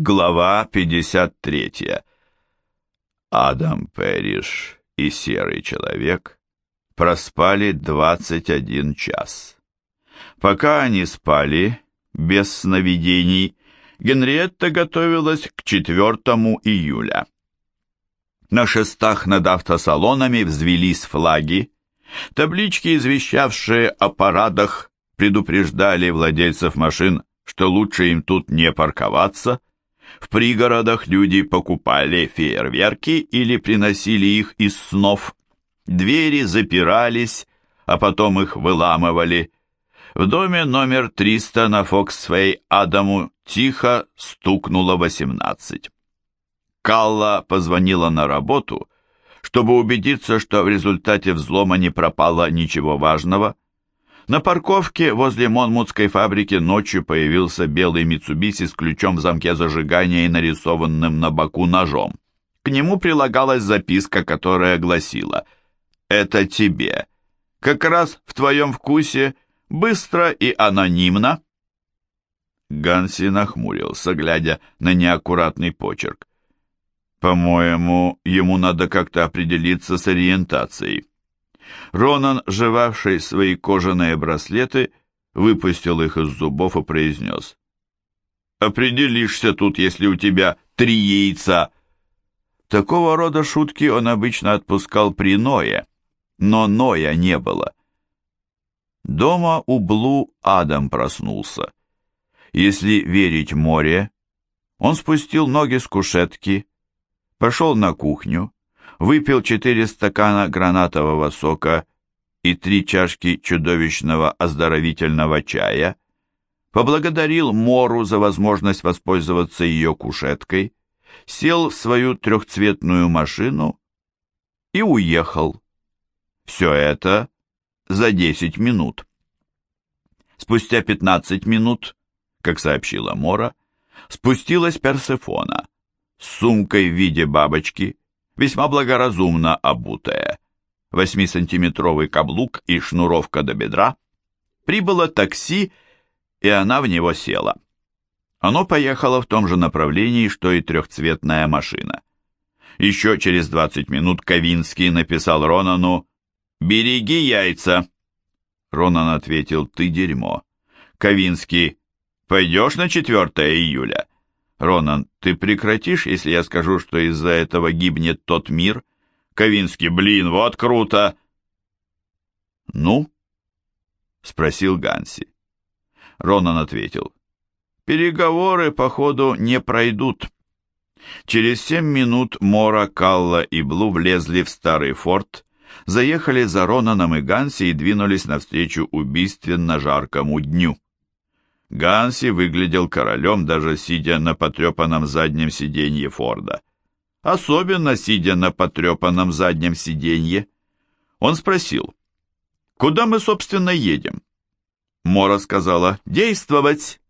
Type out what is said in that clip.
Глава 53. Адам Перриш и Серый Человек проспали 21 час. Пока они спали, без сновидений, Генриетта готовилась к 4 июля. На шестах над автосалонами взвелись флаги, таблички, извещавшие о парадах, предупреждали владельцев машин, что лучше им тут не парковаться – в пригородах люди покупали фейерверки или приносили их из снов. Двери запирались, а потом их выламывали. В доме номер 300 на Фоксфей Адаму тихо стукнуло 18. Калла позвонила на работу, чтобы убедиться, что в результате взлома не пропало ничего важного – на парковке возле Монмутской фабрики ночью появился белый Митсубиси с ключом в замке зажигания и нарисованным на боку ножом. К нему прилагалась записка, которая гласила «Это тебе. Как раз в твоем вкусе, быстро и анонимно». Ганси нахмурился, глядя на неаккуратный почерк. «По-моему, ему надо как-то определиться с ориентацией». Ронан, жевавший свои кожаные браслеты, выпустил их из зубов и произнес. «Определишься тут, если у тебя три яйца!» Такого рода шутки он обычно отпускал при Ное, но Ноя не было. Дома у Блу Адам проснулся. Если верить море, он спустил ноги с кушетки, пошел на кухню, выпил четыре стакана гранатового сока и три чашки чудовищного оздоровительного чая, поблагодарил Мору за возможность воспользоваться ее кушеткой, сел в свою трехцветную машину и уехал. Все это за десять минут. Спустя пятнадцать минут, как сообщила Мора, спустилась Персефона с сумкой в виде бабочки, весьма благоразумно обутая. Восьмисантиметровый каблук и шнуровка до бедра. Прибыло такси, и она в него села. Оно поехало в том же направлении, что и трехцветная машина. Еще через 20 минут Ковинский написал Ронану «Береги яйца». Ронан ответил «Ты дерьмо». Ковинский «Пойдешь на 4 июля?» Ронан, ты прекратишь, если я скажу, что из-за этого гибнет тот мир? Ковинский, блин, вот круто!» «Ну?» — спросил Ганси. Ронан ответил. «Переговоры, походу, не пройдут». Через семь минут Мора, Калла и Блу влезли в старый форт, заехали за Ронаном и Ганси и двинулись навстречу убийственно жаркому дню. Ганси выглядел королем, даже сидя на потрепанном заднем сиденье Форда. Особенно сидя на потрепанном заднем сиденье. Он спросил, «Куда мы, собственно, едем?» Мора сказала, «Действовать!»